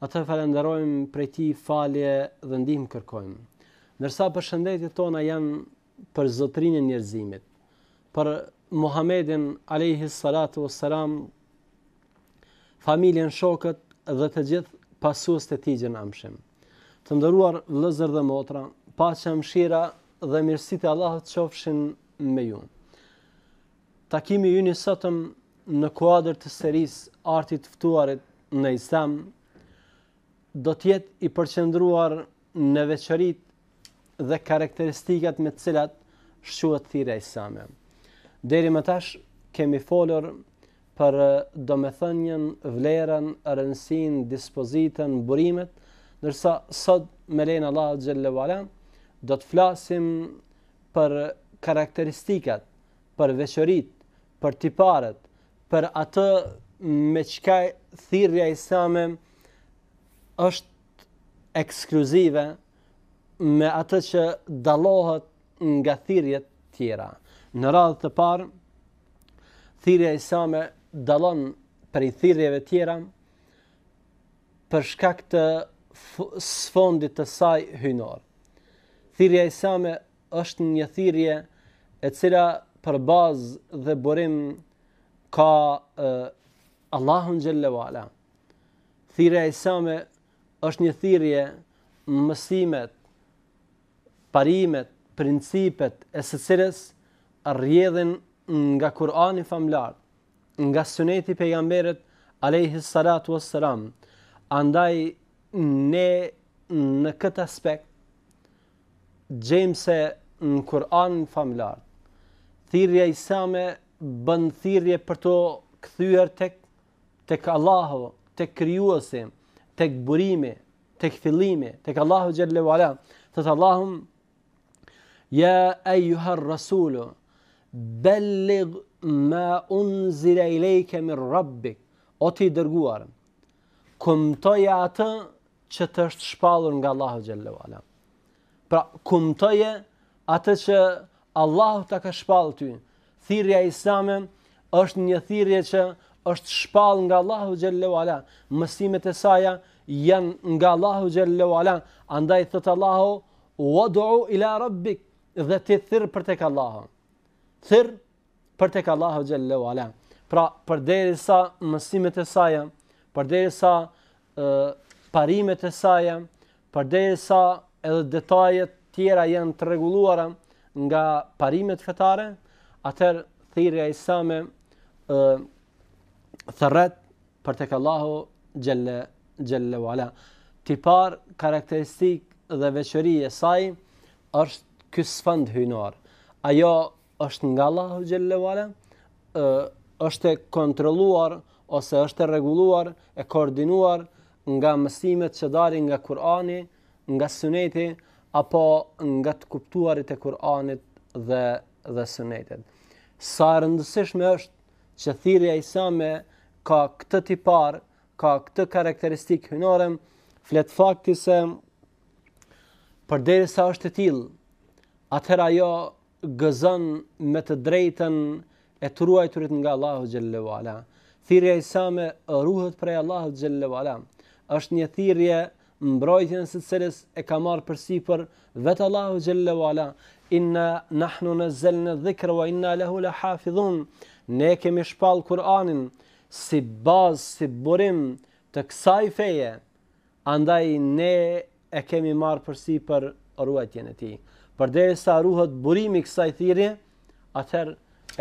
Atë falënderojmë prej tij falje dhe ndihmë kërkojmë. Ndërsa përshëndetjet tona janë për zotërinë e njerëzimit, për Muhammedin alejhi salatu wassalam, familjen shokët dhe të gjithë pasuesit e tij gjer në amshim. Të nderuar vëllezër dhe motra, paqja, mëshira dhe mirësitë e Allahut qofshin me ju. Takimi ynë i sotëm në kuadër të serisë Arti i të ftuarit në Islam do të jetë i përqendruar në veçoritë dhe karakteristikat me të cilat shquhet thirrja islame. Deri më tash kemi folur për domethënien, vlerën, rëndësinë, dispozitën, burimet, ndërsa sot me lejen e Allahut xhelle ue ala do të flasim për karakteristikat për veçoritë, për tiparet, për atë me çka thirrja islame është ekskluzive me atë që dallohet nga thirrjet tjera. Në radhë të parë, thirrja islame dallon prej thirrjeve tjera për shkak të sfondit të saj hyjnor. Thirrja islame është një thirrje e cila për bazë dhe burim ka uh, Allahun xhelle ue ala. Thirrja islame është një thirrje mësimet, parimet, principet e së cilës rrjedhin nga Kurani famëlartë, nga Suneti i pejgamberit alejhi salatu wassalam. Andaj ne në këtë aspekt Gjejmë se në Kur'anin famëlartë, thirrja islame bën thirrje për t'u kthyer tek tek Allahu, tek Krijuesi, tek burimi, tek fillimi, tek Allahu xhelle ue ala. Thotë Allahu Ja ayyuha ar-rasul balligh ma unzila ilayka min rabbik. O ti i dërguar, kumtoje atë që të është shpallur nga Allahu xhelle ue ala. Pra, kumtoje atë që Allahu ta ka shpallë ty. Thirrja islame është një thirrje që është shpallë nga Allahu xhelle ue ala. Mësimet e saja janë nga Allahu xhelle ue ala. Andaj thotë Allahu, "Wad'u ila rabbik" dhe ti thirr për tek Allahu. Thirr për tek Allahu xhelle ue ala. Pra, përderisa mësimet e saja, përderisa ë parimet e saja, përderisa edhe detajet tjera janë të rregulluara nga parimet fetare, atëherë thirrja islame thërret për tek Allahu xhelle ue ala. Tipar karakteristik dhe veçori e saj është ky sfond hyjnor. Ajo është nga Allahu xhelle ue ala, ë është e kontrolluar ose është e rregulluar, e koordinuar nga mësimet që dalin nga Kur'ani, nga Suneti apo nga të kuptuarit e Kur'anit dhe dhe Sunetit. Sa e rëndësishme është që thirrja islame ka këtë tipar, ka këtë karakteristikë hyjnore, flet fakti se përderisa është e tillë, atëherë ajo gëzon edhe të drejtën e të ruajturit nga Allahu xhelle ue ala. Thirrja islame ruhet prej Allahut xhelle ue ala. Është një thirrje mbrojtjen e së cilës e ka marrë përsipër vetë Allahu xhelle ue ala. Inna nahnu nazzalna dhikra wa inna lahu lahafidhun. Ne kemi shpall Kur'anin si bazë, si burim të kësaj feje Andaj ne e kemi marrë përsipër ruajtjen e tij. Përderisa ruhet burimi i kësaj thirrje, atëherë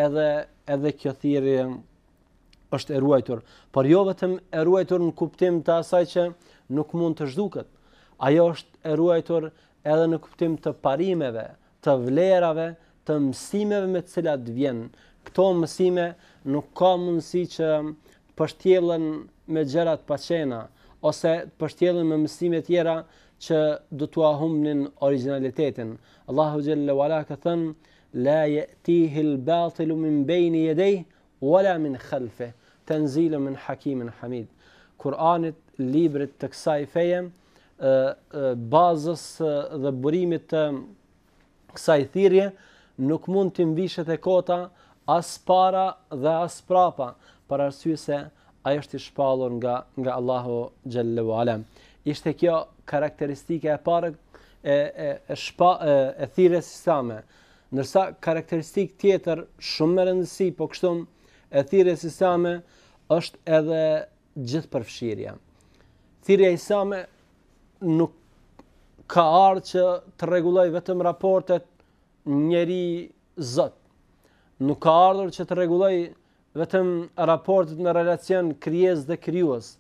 edhe edhe kjo thirrje është e ruajtur, por jo vetëm e ruajtur në kuptim të asaj që nuk mund të zhduket. Ajo është e ruajtur edhe në kuptim të parimeve, të vlerave të mësimeve me të cilat vjen. Këto mësime nuk ka mundësi që pështjellen me gjëra të paqena, ose pështjellen me mësime tjera që do t'ia humbnin origjinalitetin. Allahu xhelle ue ala ka thënë, la jetihil batilu min bejni jedejhi, wala min khalfihi, tenzilun min hakimin hamid. Kur'anit, librit të kësaj feje, bazës dhe burimit të kësaj thirrje nuk mund t'i mvishet e kota as para dhe as prapa, për arsye se ai është i shpallur nga nga Allahu xhelle ue ala. Ishte kjo karakteristika e parë e e e shpa e, e thirrjes islame. Ndërsa karakteristik tjetër shumë me rëndësi po ashtu e thirrjes islame është edhe gjithëpërfshirja. Thirrja islame nuk ka ardhë që të rregullojë vetëm raportet njeri-Zot. Nuk ka ardhur që të rregullojë vetëm raportet në relacion krijesë dhe Krijues,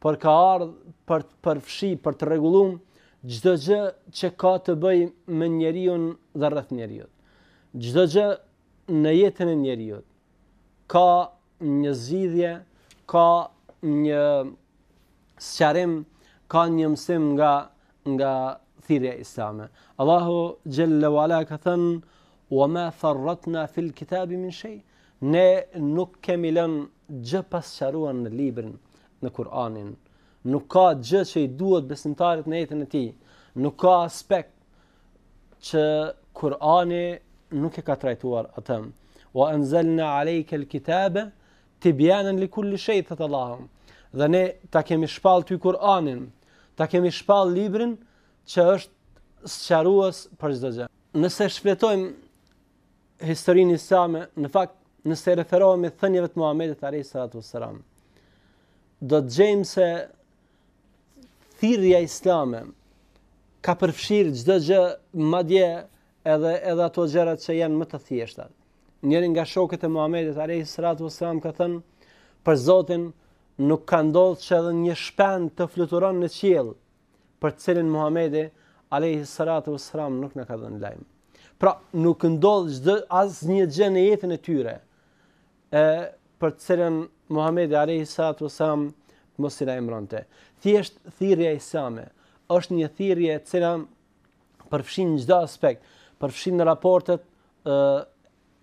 por ka ardhë për të përfshi, për të rregullu, çdo gjë që ka të bëjë me njeriun dhe rreth njeriut. Çdo gjë në jetën e njeriut. ka një zgjidhje, ka një sqarim, ka një mësim nga nga thirrja islame. Allahu xhel-le ue ala ka thënë: "Wa ma farratna fil kitabi min shay." Ne nuk kemi lënë gjë pa sqaruar në librin, në Kur'anin. Nuk ka gjë që i duhet besimtarit në jetën e tij. Nuk ka aspekt, që Kurani nuk e ka trajtuar atë. Wa anzalna alayka al-kitaba tibyanan li kulli shay thotë Allahu. Dhe ne ta kemi shpall ty Kur'anin, ta kemi shpall librin që është sqarues për çdo gjë. Nëse shfletojmë historinë islame, në fakt nëse referohemi thënieve të Muhamedit alayhi salatu wasalam, do të gjejmë se Thirrja islame ka përfshirë çdo gjë, madje edhe edhe ato gjëra që janë më të thjeshta. Njëri nga shokët e Muhamedit alayhis salatu wassalam ka thënë për Zotin nuk ka ndodh që edhe një shpend të fluturon në qiell për të cilin Muhamedi alayhis salatu wassalam nuk na ka dhënë lajm. Pra, nuk ndodhte asnjë gjë në jetën e tyre e për të cilën Muhamedi alayhi salatu wasalam të mos i lajmëronte. Thjesht thirrja islame është një thirrje e cila përfshin çdo aspekt, përfshin raportet e,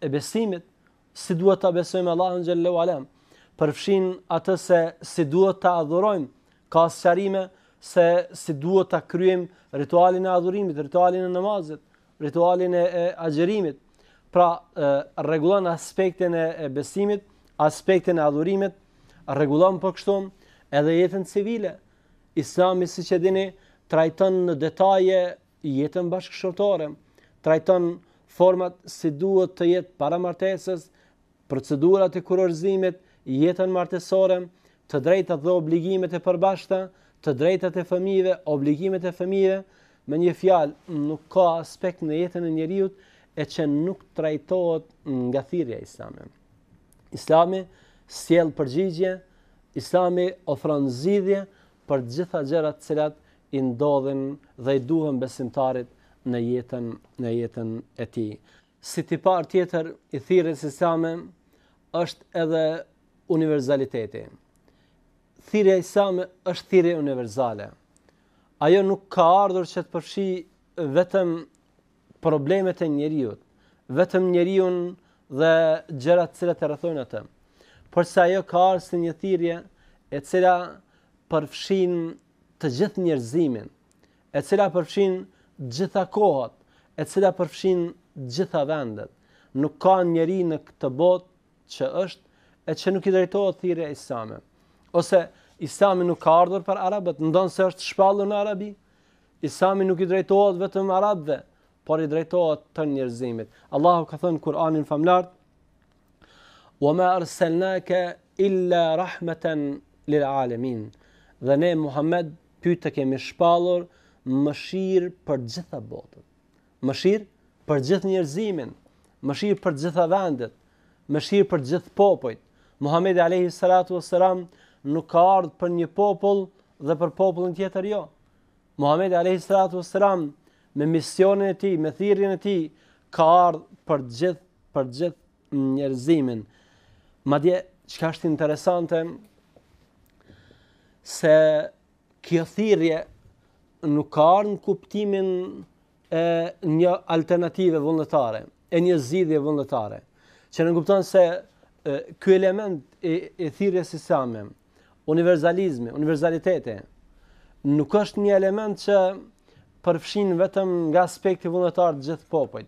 e besimit, si duhet ta besojmë Allahun xhel-le ue ala, përfshin atë se si duhet ta adhurojmë, ka sqarime se si duhet ta kryejmë ritualin e adhurimit, ritualin e namazit, ritualin e, e agjërimit. Pra, rregullon aspektin e, e besimit, aspektin e adhurimit, rregullon po kështu edhe jetën civile. Islami siç e dini, trajton në detaje jetën bashkëshortore, trajton format si duhet të jetë para martesës, procedurat e kurorëzimit, jetën martesore, të drejtat dhe obligimet e përbashkëta, të drejtat e fëmijëve, obligimet e fëmijëve, me një fjalë, nuk ka aspekt në jetën e njeriut e që nuk trajtohet nga thirrja islame. Islami sjell përgjigje, Islami ofron zgjidhje për të gjitha gjërat të cilat i ndodhin dhe i duhen besimtarit në jetën në jetën e tij. Si tipar tjetër i thirrjes islame është edhe universaliteti. Thirrja islame është thirrje universale. Ajo nuk ka ardhur që të përfshijë vetëm problemet e njeriut, vetëm njeriun dhe gjërat të cilat e rrethojnë atë. Porse ajo ka ardhur si një thirrje e cila përfshin të gjithë njerëzimin, e cila përfshin të gjitha kohët, e cila përfshin të gjitha vendet. Nuk ka njeri në këtë botë që është e që nuk i drejtohet thirrja islame. Ose Islami nuk ka ardhur për arabët, ndonëse është shpallur në Arabi. Islami nuk i drejtohet vetëm arabëve, por i drejtohet tërë njerëzimit. Allahu ka thënë në Kur'anin famëlartë: "Wa ma arsalnaka illa rahmatan lil alamin." Dhe ne Muhammed Ty të kemi shpallur mëshirë për të gjitha botët. Mëshirë për gjithë njerëzimin, mëshirë për të gjitha vendet, mëshirë për të gjithë popujt. Muhamedi alayhi salatu wasalam nuk ka ardhur për një popull dhe për popullin tjetër jo. Muhamedi alayhi salatu wasalam me misionin e tij, me thirrjen e tij ka ardh për të gjithë, për të gjithë njerëzimin. Madje çka është interesante se kjo thirrje nuk ka ardhur në kuptimin e një alternative vullnetare, e një zgjidhje vullnetare. Që nënkupton se ky element i, i thirrjes islame, universalizmi, universaliteti, nuk është një element që përfshin vetëm nga aspekti vullnetar të gjithë popujt.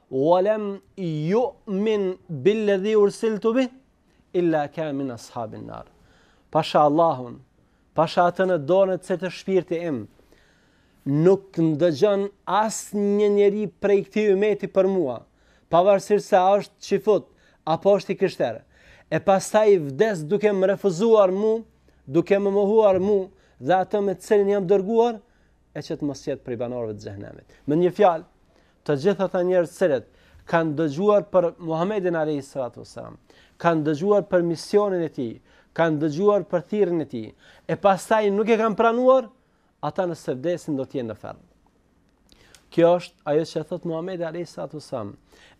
Wa lam yu'min billadhi ursiltu bih illa kana min ashabin nar. Pasha Allahun, pasha atë në dorën e të cilit është shpirti im, nuk ndëgjon asnjë njeri prej këtij ymeti për mua, pavarësisht se a është qifut, apo është i krishterë, e pastaj vdes duke më refuzuar mu, duke më mohuar mu, dhe atë me të cilin jam dërguar, e që të mos jetë prej banorëve të xhehenemit. Me një fjalë, Të gjithë ata njerëz të cilët kanë dëgjuar për Muhamedin alayhis salatu wassalam, kanë dëgjuar për misionin e tij, kanë dëgjuar për thirrjen e tij, e pastaj nuk e kanë pranuar, ata nëse vdesin do të jenë në ferr. Kjo është ajo që e thotë Muhamedi alayhis salatu wassalam,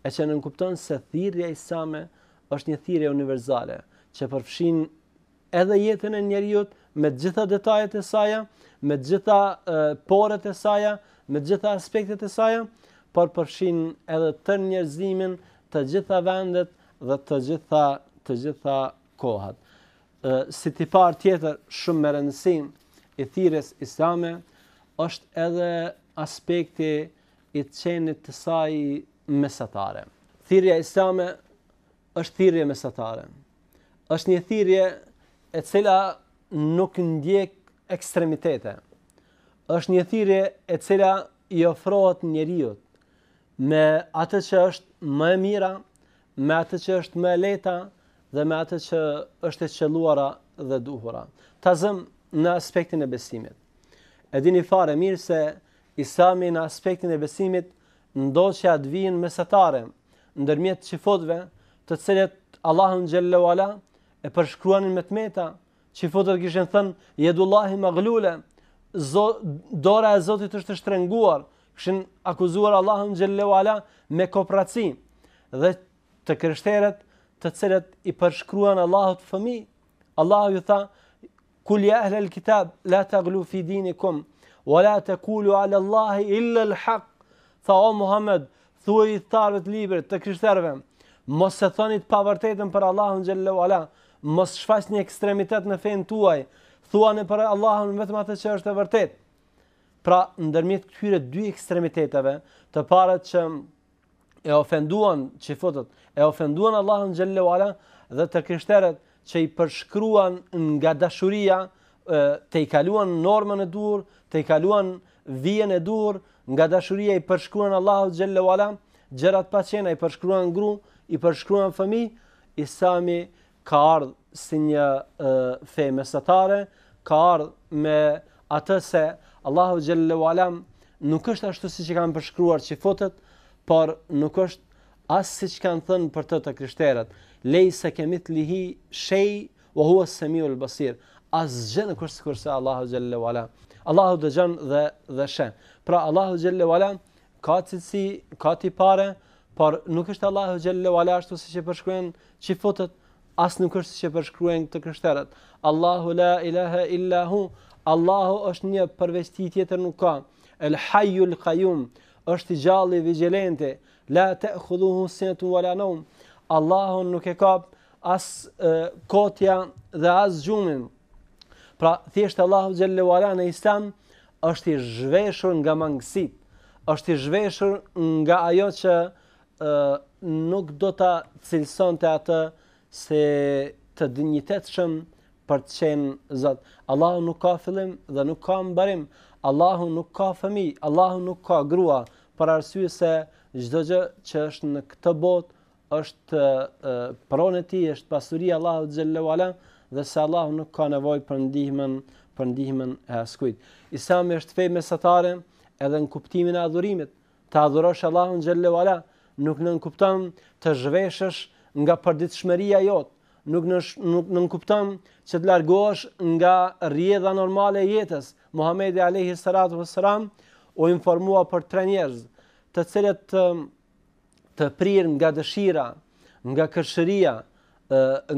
e që nënkupton se thirrja islame është një thirrje universale që përfshin edhe jetën e njeriut me të gjitha detajet e saja, me të gjitha poret e saja, me të gjitha aspektet e saja, por përfshin edhe tërë njerëzimin, të gjitha vendet dhe të gjitha të gjitha kohat. Ë si tipar tjetër shumë me rëndësi i thirrjes islame është edhe aspekti i qenit të saj mesatare. Thirrja islame është thirrje mesatare. është një thirrje e cila nuk ndjek ekstremitete. Është një thirrje e cila i ofrohet njeriut me atë që është më e mira, me atë që është më e lehta dhe me atë që është e qelluara dhe e duhura. Ta zëm në aspektin e besimit. E dini fare mirë se Islami në aspektin e besimit Ndoshta vjen mesatare ndërmjet çifutëve, të cilët Allahun xhelle uala e përshkruanin me të meta. Çifutët kishin thënë Jedullahi Maglule, dora e Zotit është e shtrënguar, kishin akuzuar Allahun xhelle uala me kopraci. Dhe të krishterët, të cilët i përshkruan Allahut fëmijë, Allahu u tha Kul ya ahlal kitab la taghlu fi dinikum wa la taqulu ala Allahi illa al-haq. Tha o Muhammed, thuaju ithtarëve të librit, të krishterëve, mos e thoni të pavërtetën për Allahun xhallahu ala, mos shfaqni ekstremitet në fenë tuaj, thuani për Allahun vetëm atë që është e vërtetë. Pra, ndërmjet këtyre dy ekstremiteteve, të parët që e ofenduan çifutët, e ofenduan Allahun xhallahu ala dhe të krishterët që i përshkruan nga dashuria tejkaluan normën e duhur, tejkaluan vijën e duhur, nga dashuria i përshkruan Allahut xhallahu ala gjëra të paqena, i përshkruan grua, i përshkruan fëmijë, Islami ka ardhë si një fe mesatare, ka ardhë me atë se Allahu xhallahu ala nuk është ashtu siç e kanë përshkruar çifutët, por nuk është as siç kanë thënë për të të krishterët. Lejse kemithlihi shej, ue huas semiul besir, asgjë nuk është sikurse Allahu xhallahu ala. Allahu dëgjon dhe, dhe sheh. Pra Allahu xhallahu ala Ka cilësi, ka tipare, por nuk është Allahu xhallahu ala ashtu siç e përshkruajnë çifutët, as nuk është siç e përshkruajnë të krishterët. Allahu la ilaha illa hu, Allahu është një përveç tij tjetër nuk ka. El Hayyul Qayyum, është i gjalli, vigjilenti, la ta'khudhuhu sinatun wala nawm. Allahu nuk e kap as kotja dhe as gjumi. Pra, thjesht Allahu xhallahu ala në Islam Është i zhveshur nga mangësitë, është i zhveshur nga ajo që ë nuk do ta cilësonte atë si të dinjitetshëm për të qenë Zot. Allahu nuk ka fillim dhe nuk ka mbarim. Allahu nuk ka fëmijë, Allahu nuk ka grua, për arsye se çdo gjë që është në këtë botë është pronë e tij, është pasuri e Allahut xhallahu ala dhe se Allahu nuk ka nevojë për ndihmën, për ndihmën e askujt. Islami është fe mesatare edhe në kuptimin e adhurimit. Të adhurosh Allahun xhallahu ala nuk nënkupton të zhveshesh nga përditshmëria jote, nuk nën nuk nënkupton që të largohesh nga rrjedha normale e jetës. Muhamedi alayhi salatu vesselam u informua për tre njerëz, të cilët të prirë nga dëshira, nga kërshëria,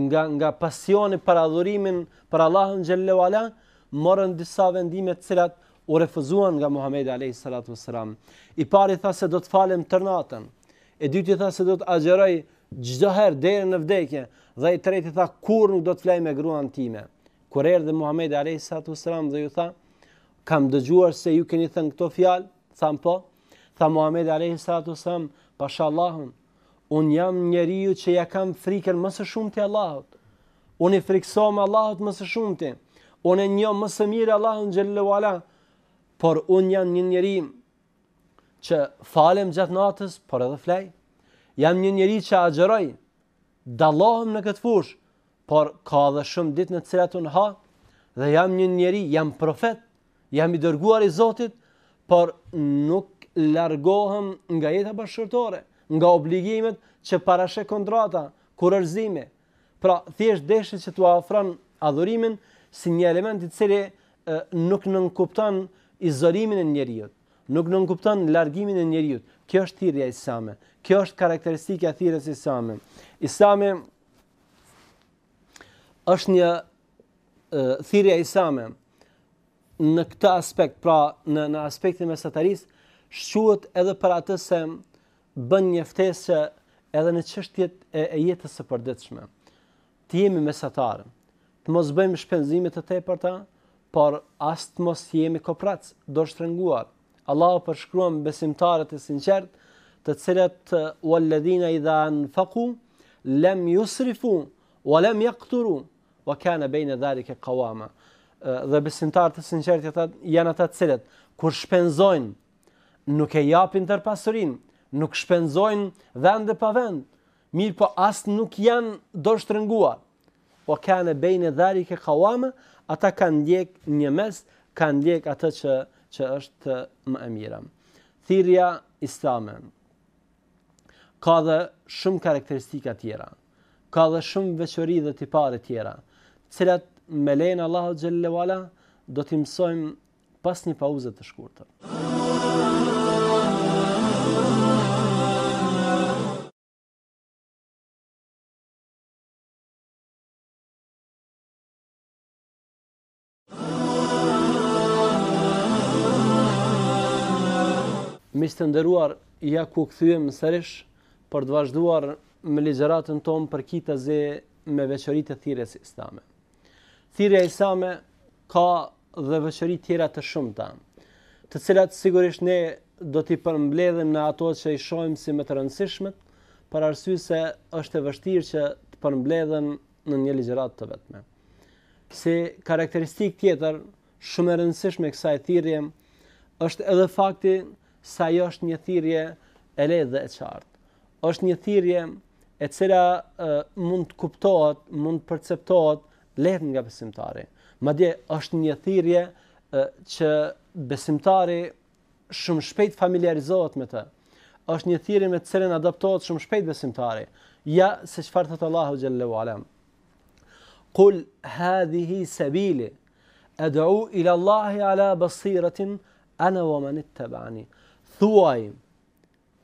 nga nga pasioni për adhurimin për Allahun xhallahu ala, morën disa vendime të cilat u refuzuan nga Muhamedi alayhi salatu wasalam. I pari tha se do të falem tërë natën. I dyti tha se do të agjëroj çdo herë deri në vdekje dhe i treti tha kurrë nuk do të flaj me gruan time. Kur erdhi Muhamedi alayhi salatu wasalam dhe u tha kam dëgjuar se ju keni thënë këto fjalë, Thanë po, tha Muhamedi alayhi salatu wasalam, pasha Allahun, unë jam njeriu që ia kam frikën më së shumti Allahut. Unë i frikësohem Allahut më së shumti. Unë e njoh më së miri Allahun xhallahu ala. Por unë jam një njeri që falem gjatë natës, por edhe flej. Jam një njeri që agjëroj, dallohem në këtë fushë, por ka edhe shumë ditë në të cilat unë ha dhe jam një njeri, jam profet, jam i dërguar i Zotit, por nuk largohem nga jeta bashkëshortore, nga obligimet që parasheh kontrata, kurorëzimi. Pra, thjesht deshi që t'u afron adhurimin si një element i cili nuk nënkupton izolimin e njeriut. Nuk nënkupton largimin e njeriut. Kjo është thirrja islame. Kjo është karakteristika e thirrjes islame. Islami është një thirrja islame në këtë aspekt, pra në në aspektin e mesatarisë, shquhet edhe për atë se bën një ftesë edhe në çështjet e, e jetës së përditshme. Të jemi mesatarë. Të mos bëjmë shpenzime të tepërta, por as të mos jemi kopracë, dorështrënguar. Allahu përshkruan besimtarët e sinqertë, të cilët walladhina idha anfaqu lam yusrifu wa lam yaqturu wa kana bayna dhalika qawama. Dhe besimtarët e sinqertë janë ata të cilët kur shpenzojnë nuk e japin tërë pasurinë, nuk shpenzojnë vend e pa vend, mirëpo as nuk janë dorështrënguar. Wa kana bayna dhalika qawama, ata kanë ndjek një mes, kanë ndjek atë që që është më e mira. Thirrja islame ka dhe shumë karakteristika tjera. Ka dhe shumë veçori dhe tipare tjera, të cilat me lejen e Allahut xhelle ue ala do t'i mësojmë pas një pauze të shkurtër. Miq të nderuar, ja ku kthyem sërish për të vazhduar me ligjëratën tonë përkitazi me veçoritë e thirrjes islame. Thirrja islame Ka dhe veçori tjera të shumta, të cilat sigurisht ne do t'i përmbledhim në ato që i shohim si më të rëndësishmet, për arsye se është e vështirë që të përmbledhen në një ligjëratë të vetme. Si karakteristikë tjetër, shumë e rëndësishme e kësaj thirrje është edhe fakti se ajo është një thirrje e lehtë dhe e qartë. Është një thirrje e cila mund të kuptohet, mund të perceptohet Lehtë nga besimtari. Madje është një thirrje që besimtari shumë shpejt familiarizohet me të. Është një thirrje me të cilën adaptohet shumë shpejt besimtari. Ja se çfarë thotë Allahu xhelle ue ala. Qul hadhihi sabili ad'u ila Allahi ala basiratin ana wa man ittabani. Thuaj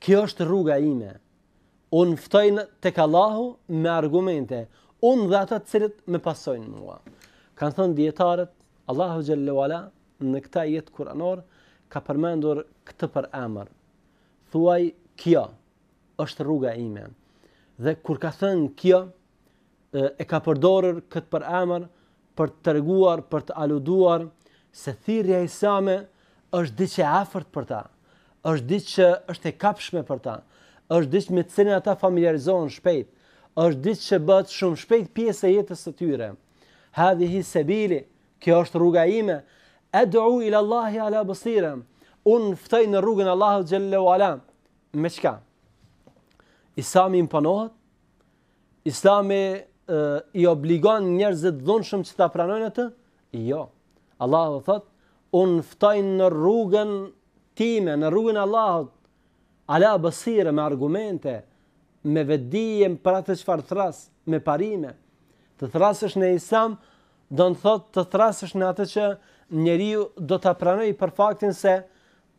Kjo është rruga ime. Unë ftoj tek Allahu me argumente, unë dhe ata të cilët më pasojnë mua. Kanë thënë dijetarët, Allahu xhelle ue ala në këtë ajet kuranor ka përmendur këtë përemër. Thuaj kjo është rruga ime. Dhe kur ka thënë kjo, e ka përdorur këtë përemër për të treguar, për të aluduar se thirrja islame është diç e afërt për ta, është diç që është e kapshme për ta, është diç me të cilën ata familjarizohen shpejt, është diç që bëhet shumë shpejt pjesë e jetës së tyre. Hadhihi sabili, kjo është rruga ime. Ad'u ila Allahi ala basira. Unë ftoj në rrugën e Allahut xhelle ue ala. Me çka? Islami imponohet Islami i obligon njerëzit dhunshëm që ta pranojnë atë? Jo. Allahu thotë, unë ftoj në rrugën time, në rrugën e Allahut, ala basire me argumente, me vetëdije për atë çfarë thrras, me parime. Të thrrasësh në Islam do të thotë të thrrasësh në atë që njeriu do ta pranojë për faktin se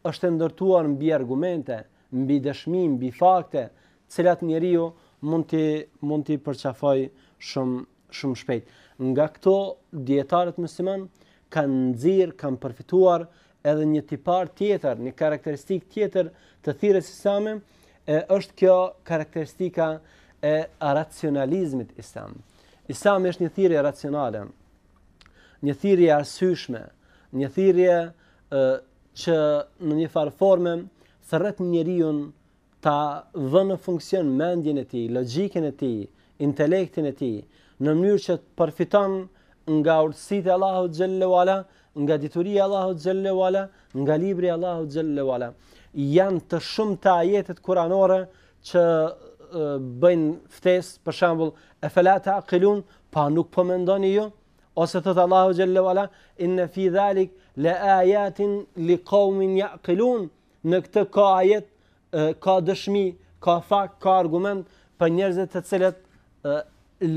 është e ndërtuar mbi argumente, mbi dëshmi, mbi fakte, të cilat njeriu mund t'i mund t'i përqafojë shumë shumë shpejt. Nga këto dijetarët muslimanë kanë nxjerrë, kanë përfituar edhe një tipar tjetër, një karakteristikë tjetër të thirrjes islame, e është kjo karakteristika e racionalizmit islam. Islami është një thirrje racionale, një thirrje e arsyeshme, një thirrje ë që në një farë forme thërret njeriun ta vënë në funksion mendjen e tij, logjikën e tij, intelektin e tij, në mënyrë që të përfiton nga urtësitë e Allahut xhel-le ue ala, nga dituria e Allahut xhel-le ue ala, nga libri i Allahut xhel-le ue ala. Janë të shumta ajetet kuranore që bëjnë ftesë, për shembull, efela taqilun, a nuk po mendoni ju, Ose thotë Allahu xhel-le ue ala inna fi dhalike la ayatin li qaumin yaqilun në këtë ka ajet ka dëshmi ka fakt ka argument për njerëzit të cilët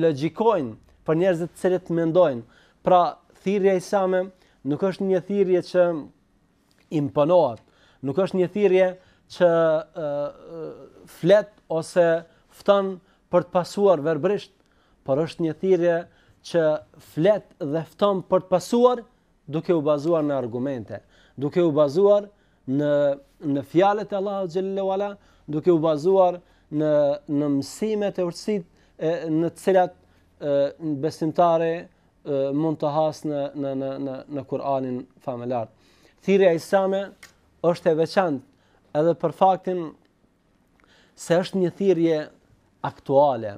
logjikojnë për njerëzit të cilët mendojnë pra thirrja islame nuk është një thirrje që imponohet. Nuk është një thirrje që ë flet ose fton për të pasuar verbërisht, por është një thirrje që flet dhe fton për të pasuar duke u bazuar në argumente, duke u bazuar në në fjalët e Allahut xhel-le ue ala, duke u bazuar në në mësimet e urtësitë në të cilat besimtari mund të hasë në në në në në Kur'anin famëlartë. Thirrja islame është e veçantë edhe për faktin se është një thirrje aktuale.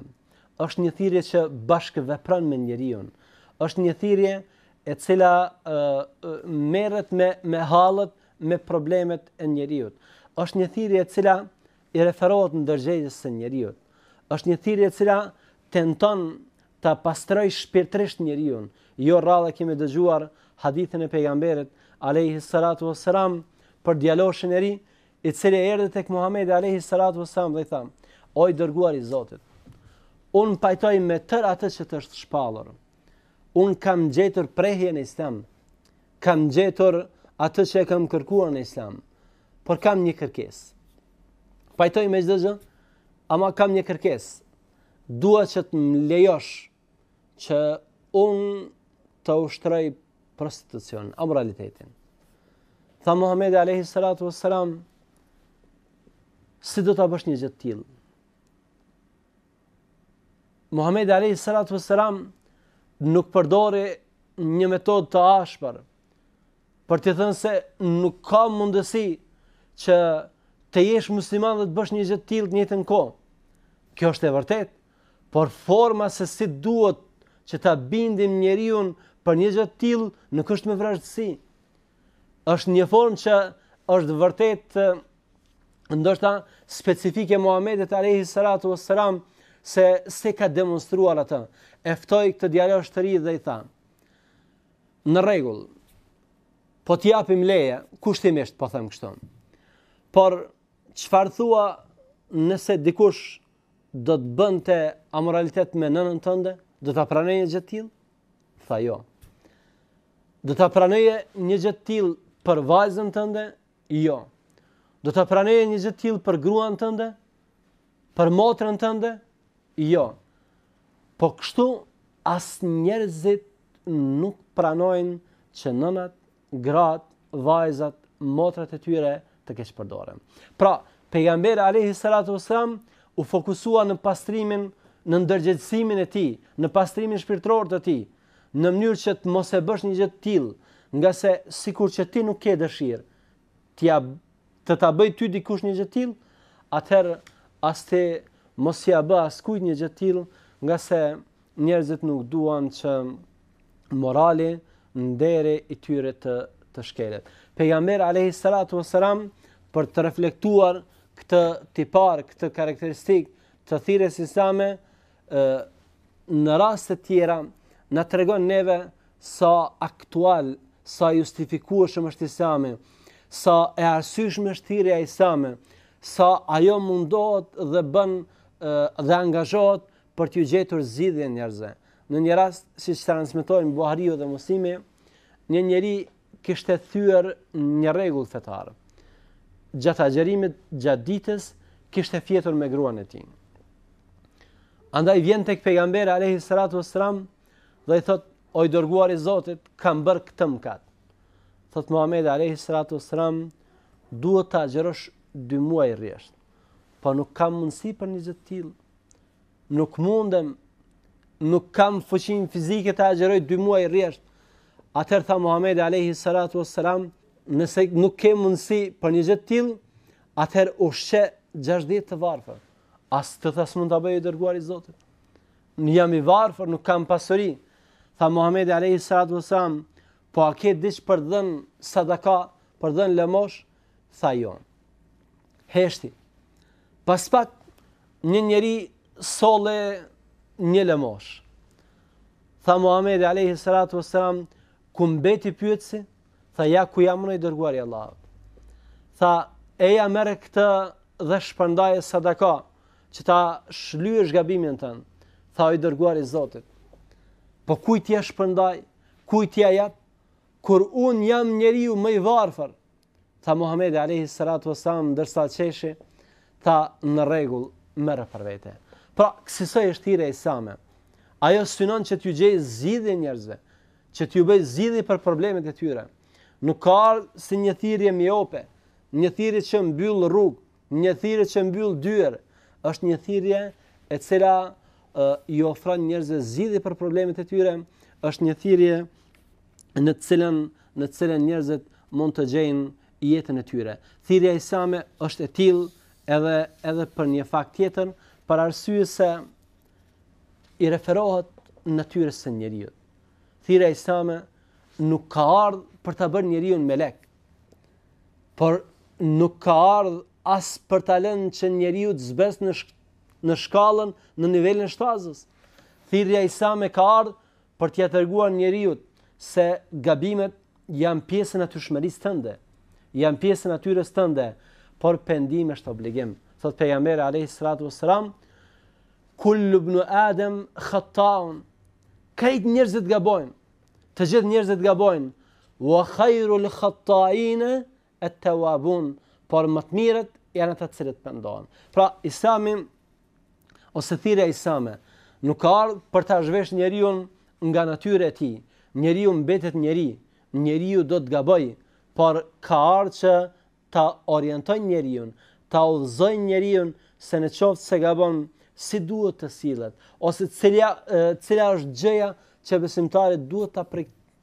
Është një thirrje që bashkëvepron me njeriun. Është një thirrje e cila merret me me hallet, me problemet e njeriut. Është një thirrje e cila i referohet ndërgjegjes së njeriut. Është një thirrje e cila tenton ta pastrojë shpirtërisht njeriun, jo rrallë e kemi dëgjuar hadithin e pejgamberit alejhi salatu ue selam për djaloshin e ri i cili erdhi tek Muhamedi alejhi salatu ue selam dhe i tha o i dërguari i Zotit unë pajtohem me tërë atë që të është shpallur unë kam gjetur prehje në islam kam gjetur atë që e kam kërkuar në islam por kam një kërkesë pajtohem me çdo gjë ama kam një kërkesë dua që të më lejosh që unë të ushtroj prostitucionin, amoralitetin. Tha Muhamedi alayhi salatu wassalam, si do ta bësh një gjë të tillë? Muhamedi alayhi salatu wassalam nuk përdori një metodë të ashpër për të thënë se nuk ka mundësi që të jesh musliman dhe të bësh një gjë të tillë në të njëjtën kohë. Kjo është e vërtetë, por forma se si duhet që ta bindim njeriun për një gjë të tillë nuk është me vrazhdësi. Është një formë që është vërtet ndoshta specifike Muhamedit alayhi salatu wassalam se si e ka demonstruar atë. E ftoi këtë djalosh të ri dhe i tha: Në rregull. Po të japim leje, kushtimisht po them kështu. Por çfarë thua nëse dikush do të bënte amoralitet me nënën tënde, do ta pranoje një gjë të tillë? Tha jo. Do ta pranoje një gjë të tillë për vajzën tënde, Jo. Do ta pranoje një gjë të tillë për gruan tënde? Për motrën tënde? Jo. Po kështu, as njerëzit nuk pranojnë që nënat, gratë, vajzat, motrat e tyre të keqpërdoren. Pra, pejgamberi alayhi salatu wasalam u fokusua në pastrimin, në ndërgjegjësimin e tij, në pastrimin shpirtëror të tij, në mënyrë që të mos e bësh një gjë të tillë, ngase sikur që ti nuk ke dëshirë t'ia të ta bëjë ty dikush një gjë të tillë, atëherë as ti mos ia bë askujt një gjë të tillë, ngase njerëzit nuk duan që morali, nderi i tyre të të shkelet. Pejgamberi alayhi salatu wasalam për të reflektuar këtë tipar, këtë karakteristikë të thirrjes islame, ë në raste të tjera na tregon neve sa aktual, sa i justifikueshëm është Islami, sa e arsyeshme është thirrja islame, sa ajo mundohet dhe bën dhe angazhohet për t'ju gjetur zgjidhje njerëzve. Në një rast, siç transmetojnë Buhariu dhe Muslimi, një njeri kishte thyer një rregull fetar. Gjatë agjërimit, gjatë ditës, kishte fjetur me gruan e tij. Andaj vjen tek pejgamberi alayhi salatu wasalam dhe i thotë o i dërguar i Zotit, kam bërë këtë mëkat. Thotë Muhamedi alayhi salatu wasalam, duhet ta agjërosh dy muaj rresht. Po nuk kam mundësi për një gjë të tillë. Nuk mundem, nuk kam fuqinë fizike të agjeroj dy muaj rresht. Atëherë tha Muhamedi alayhi salatu wasalam, nëse nuk ke mundësi për një gjë të tillë, atëherë ushqe gjashtëdhjetë të varfër. As këtë tha s'mund ta bëj i dërguar i Zotit. Unë jam i varfër, nuk kam pasuri. Tha Muhamedi alayhi salatu wasalam, po a ke diç për dhënë sadaka, për dhënë lëmoshë, tha jo në. Heshti. Pas pak një njeri solli një lëmosh. Tha Muhamedi alayhi salatu wasalam, ku mbeti pyetsi? Tha ja ku jam unë o i dërguari i Allahut. Tha eja merre këtë dhe shpërndaje sadaka që ta shlyesh gabimin tënd. Tha o i dërguari i Zotit. Po kujt t'ia shpërndaj? Kujt t'ia jap? Kur unë jam njeriu më i varfër, Tha Muhamedi alayhi salatu wasalam ndërsa qeshi, tha në rregull, merre për vete. Pra, kësisoj është thirrja islame. Ajo synon që t'ju gjej zgjidhje njerëzve, që t'ju bëj zgjidhje për problemet e tyre. Nuk ka ardh si një thirrje miope, një thirrje që mbyll rrugë, Një thirrje që mbyll dyer është një thirrje e cila iu ofron njerëzve zgjidhje për problemet e tyre, është një thirrje në të cilën në të cilën njerëzit mund të gjejnë jetën e tyre. Thirrja islame është e tillë edhe edhe për një fakt tjetër, për arsye se i referohet natyrës së njeriut. Thirrja islame nuk ka ardhur për ta bërë njeriun melek. Por nuk ka ardhë as për ta lënë që njeriu të zbresë në në shkallën në nivelin e shtazës. Thirrja islame ka ardhur për t'ia treguar njeriut se gabimet janë pjesë e natyrshmërisë tënde, janë pjesë e natyrës tënde, por pendimi është obligim. Thotë pejgamberi alayhi salatu wasalam, "Kullu ibn Adam khata'un." Krejt njerëzit gabojnë, Të gjithë njerëzit gabojnë. Wa khairul khata'ina at-tawabun. Por më të mirët janë ata të cilët pendohen. Pra, Islami ose thirrja islame nuk ka ardhur për ta zhvesh njeriun nga natyra e tij. Njeriu mbetet njeri, njeriu do të gabojë, por ka ardhur që ta orientojë njeriun, ta udhëzojë njeriun se në qoftë se gabon si duhet të sillet, ose cila cila është gjëja që besimtari duhet ta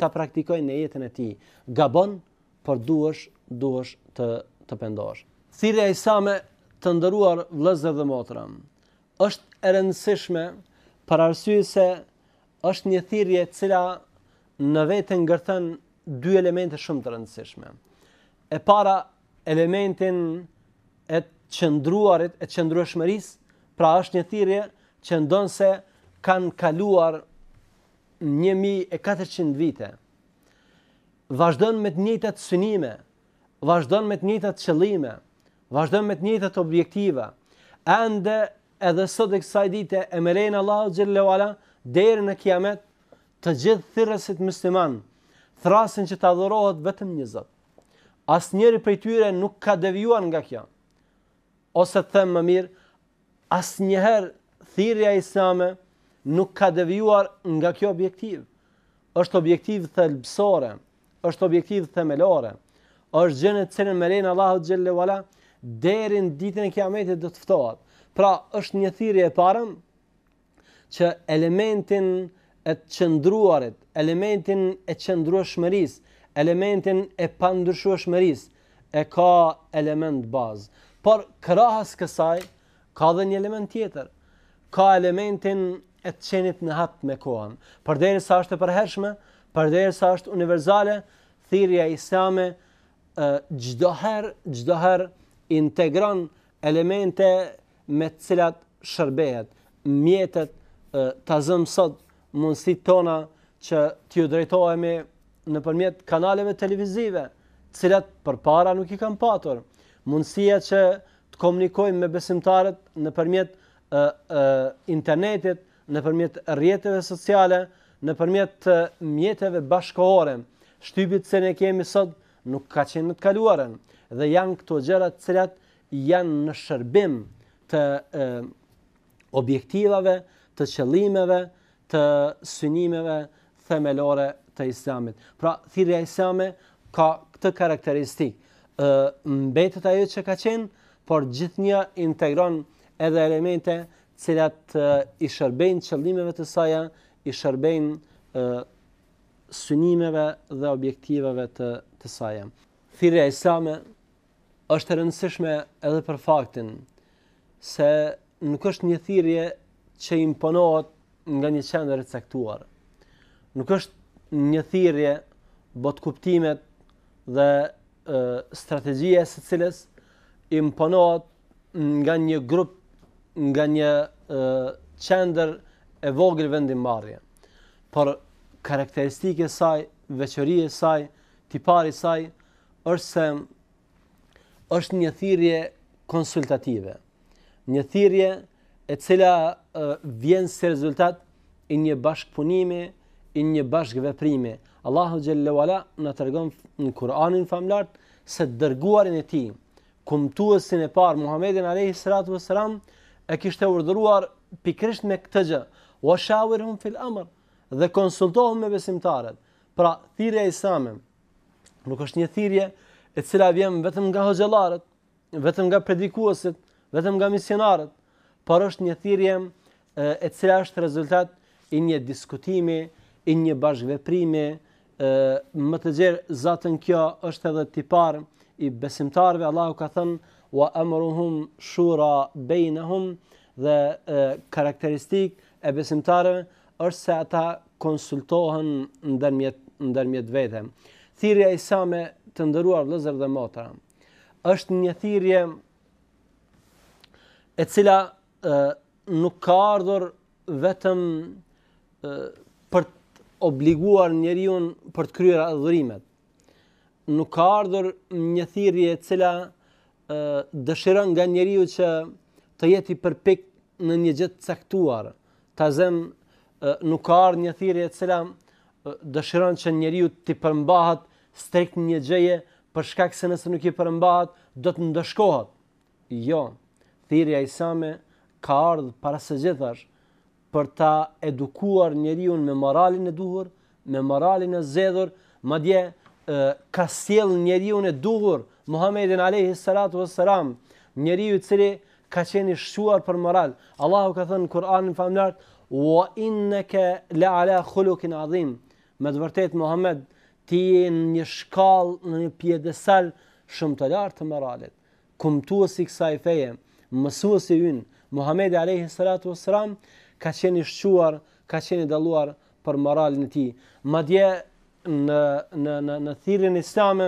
ta praktikojë në jetën e tij. Gabon, por duhesh duhesh të të pendohesh. Thirrja islame të nderuar vëllezër dhe motra është e rëndësishme për arsye se është një thirrje e cila në vete ngërthen dy elemente shumë të rëndësishme. E para, elementin e të qëndruarit, e qëndrueshmërisë, pra është një thirrje që ndonëse kanë kaluar 1400 vite, vazhdon me të njëjtat synime, vazhdon me të njëjtat qëllime, vazhdon me të njëjtat objektiva. Ende edhe sot e kësaj dite e merejnë Allahu xhelle ue ala deri në kiamet Të gjithë thirrësit mysliman thrasin që të adhurohet vetëm një Zot. Asnjëri prej tyre nuk ka devijuar nga kjo. Ose të them më mirë, asnjëherë thirrja islame nuk ka devijuar nga kjo objektiv. Është objektiv thelbësore, është objektiv themelore. Është gjë në të cilën me lejen Allahu xhel-le ue ala deri në ditën e Kiametit do të ftohet. Pra, është një thirrje e parë që elementin e të qëndruarit, elementin e qëndrueshmërisë, elementin e pandryshueshmërisë e ka element bazë. Por krahas kësaj ka dhe një element tjetër. Ka elementin e të qenit në hap me kohën. Përderisa është e përhershme, përderisa është universale, thirrja islame çdo herë, çdo herë integron elemente me të cilat shërbehet, mjetet ta zëmë sot mundësit tona që t'ju drejtohemi nëpërmjet kanaleve televizive, të cilat përpara nuk i kemi patur, mundësia që të komunikojmë me besimtarët nëpërmjet e, e, internetit, nëpërmjet rrjeteve sociale, nëpërmjet mjeteve bashkëkohore, shtypit që e kemi sot nuk ka qenë në të kaluarën, dhe janë këto gjëra të cilat janë në shërbim të objektivave, të qëllimeve, të synimeve themelore të Islamit. Pra, thirrja islame ka këtë karakteristikë, ë mbetet ajo që ka qenë, por gjithnjë integron edhe elemente të cilat i shërbejnë qëllimeve të saja, i shërbejnë ë synimeve dhe objektivave të të saja. Thirrja islame është e rëndësishme edhe për faktin se nuk është një thirrje që imponohet nga një qendër e caktuar. Nuk është një thirrje botëkuptimet dhe e, strategjia e së cilës imponohet nga një grup, nga një qendër e vogël vendimmarrje. Por karakteristikë e saj, veçori e saj, tipari i saj është se është një thirrje konsultative. Një thirrje e cila vjen si rezultat i një bashkëpunimi, i një bashkëveprimi. Allahu xhel-le ue ala na tregon në Kur'anin famëlartë se të dërguarin e tij, kumtuesin e parë Muhammedin alejhi salatu ues-selam, e kishte urdhëruar pikërisht me këtë gjë, "Wa shawirhum fil amr" dhe konsultohu me besimtarët. Pra, thirrja islame Nuk është një thirrje e cila vjen vetëm nga hoxhallarët, vetëm nga predikuesit, vetëm nga misionarët, por është një thirrje e cila është rezultat i një diskutimi, i një bashkëveprimi ë më të gjerë zatën kjo është edhe tipar i besimtarëve Allahu ka thënë wa amruhum shura bainahum dhe karakteristikë e besimtarëve është se ata konsultohen ndërmjet ndërmjet vete. Thirrja islame të nderuar vëllezër dhe motra është një thirrje e cila e, nuk ka ardhur vetëm e, për të obliguar njeriun për të kryer adhurimet nuk ka ardhur një thirrje e cila dëshiron nga njeriu që të jetë i përpiktë në një gjë të caktuar. Ta zëm nuk ka ardhur një thirrje e cila dëshiron që njeriu t'i përmbahet strikt një gjëje për shkak se nëse nuk i përmbahet do të ndëshkohet. Jo, thirrja islame ka ardhur para së gjithash për ta edukuar njeriun me moralin e duhur, me moralin e zgjedhur, madje ka sjell njeriun e duhur Muhammedin alayhi salatu wassalam, njeriu i cili ka qenë i shquar për moral. Allahu ka thënë në Kur'anin famëlartë: "Wa innaka la'ala khuluqin 'adhim." Me të vërtetë Muhammed ti je në një shkallë, në një piedestal shumë të lartë të moralit. Kumtuesi i kësaj feje, mësuesi ynë, Muhamedi alejhi selatu ue selam, ka qenë i shquar, ka qenë i dalluar për moralin e tij. Madje në në në në thirrjen islame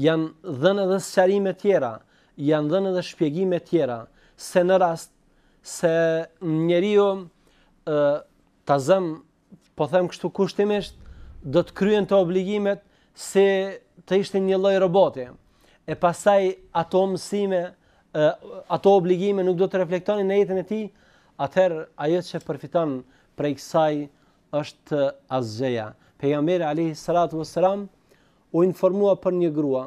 janë dhënë edhe sqarime tjera, janë dhënë edhe shpjegime tjera se në rast se njeriu ë ta zëm po them kështu kushtimisht, do të kryente obligimet si të ishte një lloj roboti. E pastaj ato mësime, ato obligime nuk do të reflektonin në jetën e tij, atëherë ajo që përfiton prej kësaj është asgjëja. Pejgamberi alejhi salatu ue selam u informua për një grua,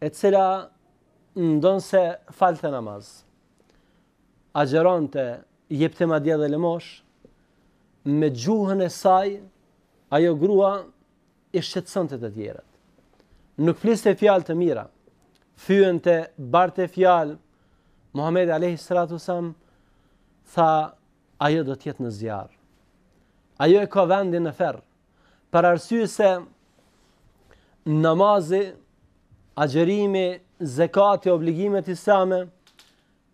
e cila ndonëse falte namaz, agjëronte, jepte madje edhe lëmoshë, me gjuhën e saj, ajo grua i shqetësonte të tjerët. Nuk fliste fjalë të mira, fyente, barte fjalë, Muhammedi alejhi salatu ue selam, tha, ajo do të jetë në zjarr. Ajo e ka vendin në ferr, për arsye se namazi, agjërimi, zekati, obligimet islame,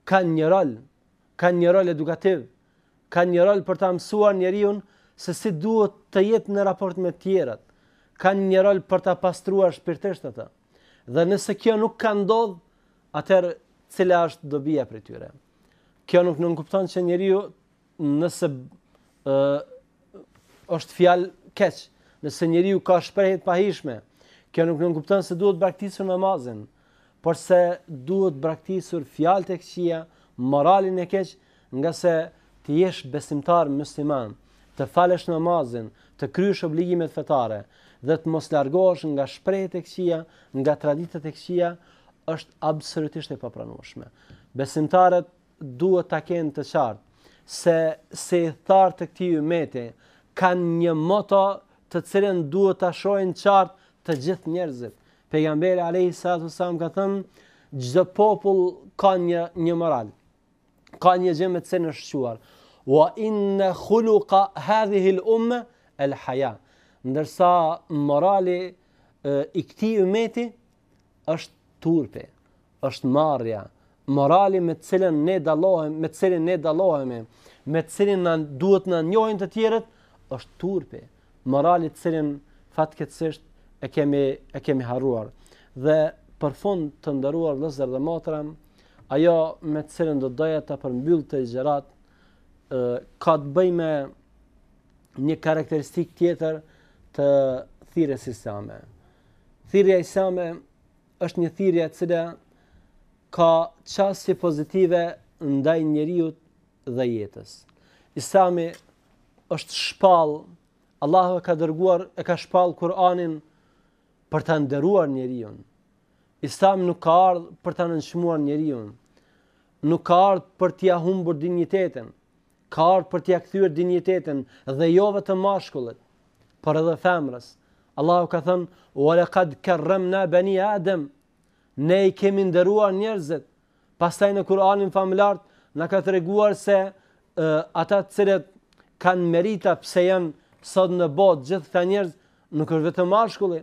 kanë një rol kanë një rol edukativ, kanë një rol për ta mësuar njeriu se si duhet të jetë në raport me tjerët, kanë një rol për ta pastruar shpirtërisht atë. Dhe nëse kjo nuk ka ndodh, atëherë cila është dobia prej tyre? Kjo nuk nënkupton që njeriu nëse ë është fjalëkeq. Nëse njeriu ka shprehi të pahijshme, kjo nuk nënkupton se duhet braktisur namazin, por se duhet braktisur fjalët e këqija, moralin e keq, ngase të jesh besimtar musliman, të falësh namazin, të kryesh obligimet fetare dhe të mos largohesh nga shprehitë e këqija, nga traditat e këqija, është absolutisht e papranueshme. Besimtarët duhet ta kenë të qartë se si ithtarë të këtij ymeti kanë një moto të cilën duhet ta shohin qartë të gjithë njerëzit. Pejgamberi alayhi salatu wasallam ka thënë çdo popull ka një një moral. Ka një gjë me të cilën është shquar. Wa inna khuluqa hadhihi al-umma al-haya. Ndërsa morali i këtij ymeti është turpi, është marrja, morali me të cilin ne dallohem, me të cilin ne dallohemi, me të cilin na duhet na njohin të tjerët, është turpi, morali të cilin fatkeqësisht e kemi e kemi harruar. Dhe për fund të nderuar vëllezër dhe motra, ajo me të cilën do doja ta përmbyll ligjëratën, ë ka të bëjë me një karakteristikë tjetër të thirrjes islame. Thirrja islame është një thirrje e cila ka qasje pozitive ndaj njeriut dhe jetës. Islami është shpall, Allahu e ka dërguar, e ka shpall Kur'anin për ta nderuar njeriun. Islami nuk ka ardh për ta nënçmuar njeriun. Nuk ka ardh për t'ia humbur dinjitetin. ka ardh për t'ia kthyer dinjitetin dhe jo vetëm mashkullit, por edhe femrës. Allahu ka thënë: "Wa laqad karramna bani Adam." Ne i kemi nderuar njerëzit. Pastaj në Kur'anin famëlartë na ka treguar se e, ata të cilët kanë merita pse janë sot në botë gjithë këta njerëz nuk është vetëm mashkulli,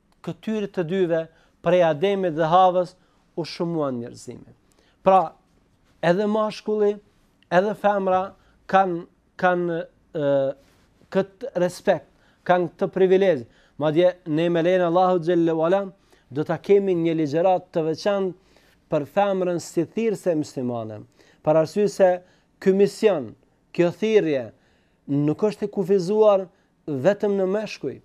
këtyre të dyve, prej Ademit dhe Havës, u shumuan njerëzimi. Pra, edhe mashkulli, edhe femra kanë kanë këtë respekt, kanë këtë privilegj. Madje, ne me lejen e Allahut xhel-le ue ala, do ta kemi një ligjëratë të veçantë për femrën si thirrëse muslimane. Për arsye se ky mision, kjo thirrje, nuk është e kufizuar vetëm në meshkuj,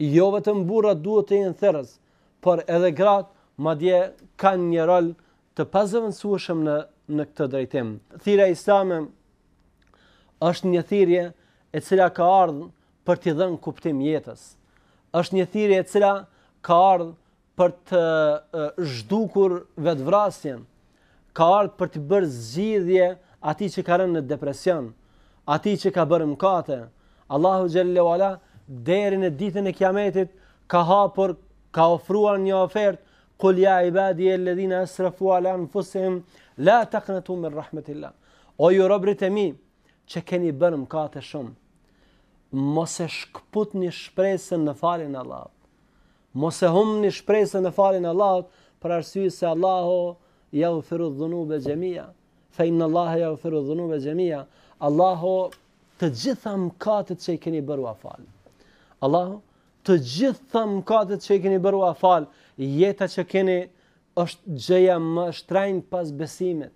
jo vetëm burrat duhet të jenë thirrës, por edhe gratë, madje kanë një rol të pazëvendësueshëm në në këtë drejtim. Thirrja islame është një thirrje e cila ka ardh për t'i dhënë kuptim jetës. Është një thirrje e cila ka ardh për të zhdukur vetvrasjen, ka ardh për t'i bërë zgjidhje atij që ka rënë në depresion, atij që ka bërë mëkate. Allahu xhel-le ue ala deri në ditën e Kiametit ka hapur, ka ofruar një ofertë Kul ja ibadi el-ledhine esrafu ala enfusihim, la taknetu min rahmetil-lah. O ju robërit e mi, që keni bërë mëkate shumë, mos e shkëputni shpresën në faljen e Allahut. Mos e humbni shpresën në faljen e Allahut, për arsye se Allahu yaghfiru dhunuba jamia, fa inna Allaha yaghfiru dhunuba jamia. Allahu të gjitha mëkatet që i keni bërë ua fal. Allahu të gjitha mëkatet që i keni bërë ua fal. Jeta që keni është gjëja më e shtrenjtë pas besimit.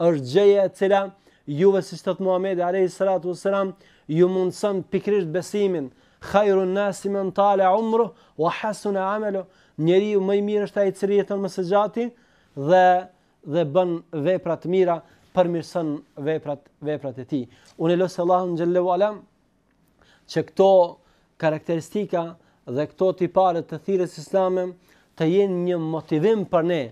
është gjëja e cila juve siç thotë Muhamedi alayhi salatu wasalam ju mundëson pikërisht besimin khairun nasi man tala umruhu wa hasuna amaluh njeriu më i mirë është ai i cili jeton më së gjati dhe dhe bën vepra të mira përmirëson veprat veprat e tij unë e lus Allahun xhel-le ue ala që këto karakteristika dhe këto tipare të thirrjes islame të jenë një motivim për ne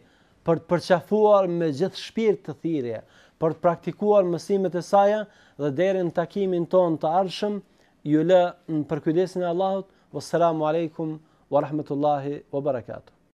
për të përqafuar me gjithë shpirt këtë thirrje, për të praktikuar mësimet e saja dhe deri në takimin tonë të ardhshëm ju lë në përkujdesjen e Allahut. Wassalamu alaikum wa rahmatullahi wa barakatuh.